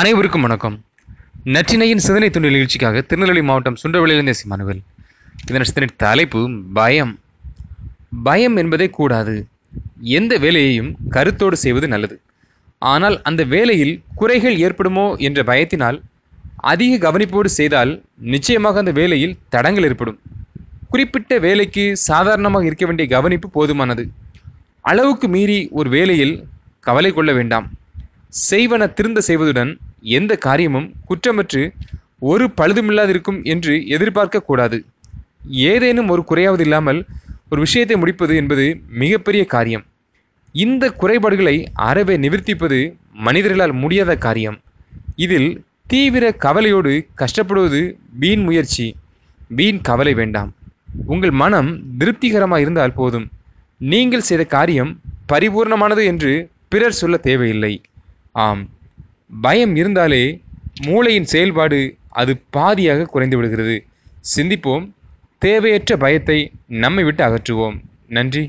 அனைவருக்கும் வணக்கம். நற்றினையின் சிந்தனை துண்டு நிகழ்ச்சிக்காக திருநெல்வேலி மாவட்டம் சுண்டவளியிலிருந்து சிமானுவல் இதன் சிந்தனை தலைப்பு பயம். பயம் என்பதே கூடாது. எந்த வேலையையும் கருத்தோடு செய்வது நல்லது. ஆனால் அந்த வேலையில் குறைகள் ஏற்படுமோ என்ற பயத்தினால் அதிக கவனிப்போடு செய்தால் நிச்சயமாக அந்த வேலையில் தடங்கள் ஏற்படும். குறிப்பிட்ட வேலைக்கு சாதாரணமாக இருக்க வேண்டிய கவனிப்பு போதுமானது. அளவுக்கு மீறி ஒரு வேலையில் கவலை கொள்ள வேண்டாம். செய்வன திருந்த செய்வதுடன் எந்த காரியமும் குற்றமற்று ஒரு பழுதுமில்லாதிருக்கும் என்று எதிர்பார்க்க கூடாது. ஏதேனும் ஒரு குறையாவது இல்லாமல் ஒரு விஷயத்தை முடிப்பது என்பது மிகப்பெரிய காரியம். இந்த குறைபாடுகளை அறவே நிவர்த்திப்பது மனிதர்களால் முடியாத காரியம். இதில் தீவிர கவலையோடு கஷ்டப்படுவது வீண் முயற்சி வீண் கவலை வேண்டாம். உங்கள் மனம் திருப்திகரமாக இருந்தால் போதும். நீங்கள் செய்த காரியம் பரிபூர்ணமானது என்று பிறர் சொல்ல தேவையில்லை. ஆம். பயம் இருந்தாலே மூளையின் செயல்பாடு அது பாதியாக குறைந்து விடுகிறது. சிந்திப்போம். தேவையற்ற பயத்தை நம்மை விட்டு அகற்றுவோம். நன்றி.